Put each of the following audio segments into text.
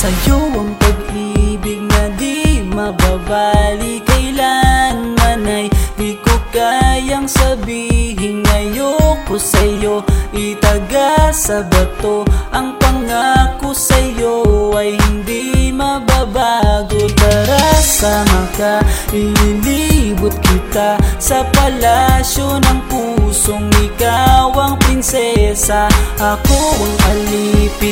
Sa'yo ang pag-ibig na di mababali. Kailanman ay di ko kayang sabihin Ayoko sa'yo. Itaga sa bato Ang pangako sa'yo ay hindi mababago. Tara sama ka, ililibot kita Sa palasyo ng pusong ikaw ang prinsesa. Ako ang alipin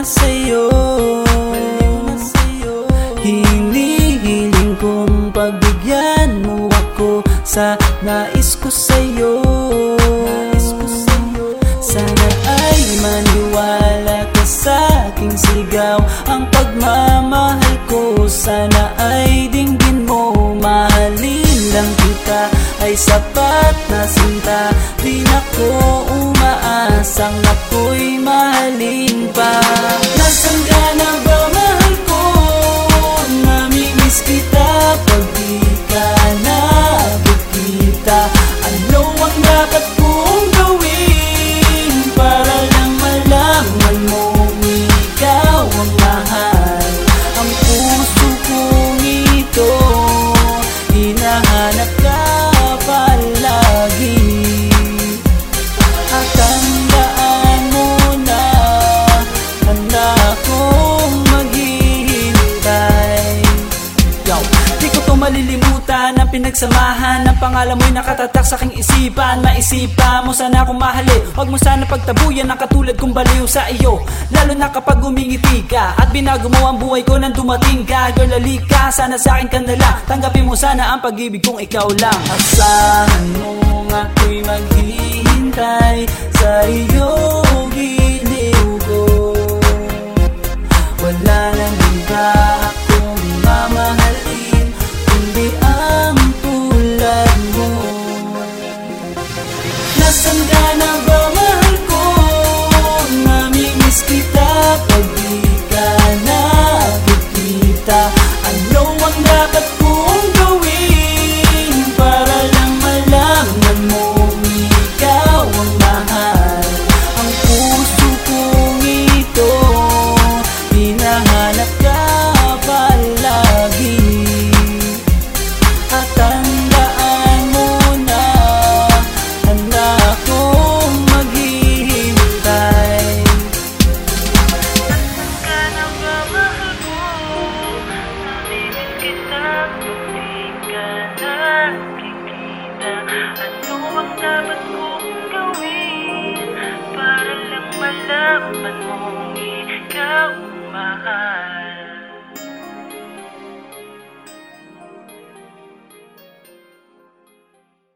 na sa'yo. Hinihiling kong pagbigyan mo ako sa nais ko sa'yo. Sana ay maniwala ka sa aking sigaw. Ang pagmamahal ko sana ay dinggin mo. Mahalin lang kita ay sapat na sinta. Di na ko umaasang ako'y mahalin pa malilimutan Ang pangalan mo'y nakatatak sa aking isipan. Maisipa mo sana akong mahalin. Huwag mo sana pagtabuyan ang katulad kong baliw sa iyo. Lalo na kapag umingiti ka At binago mo ang buhay ko nang dumating ka. Girl, alika, sana sa akin ka Tanggapin mo sana ang pag-ibig kong ikaw lang. Asahan mo ako'y maghihintay Sa iyong dapat kong gawin Para lang malaman mong ikaw mahal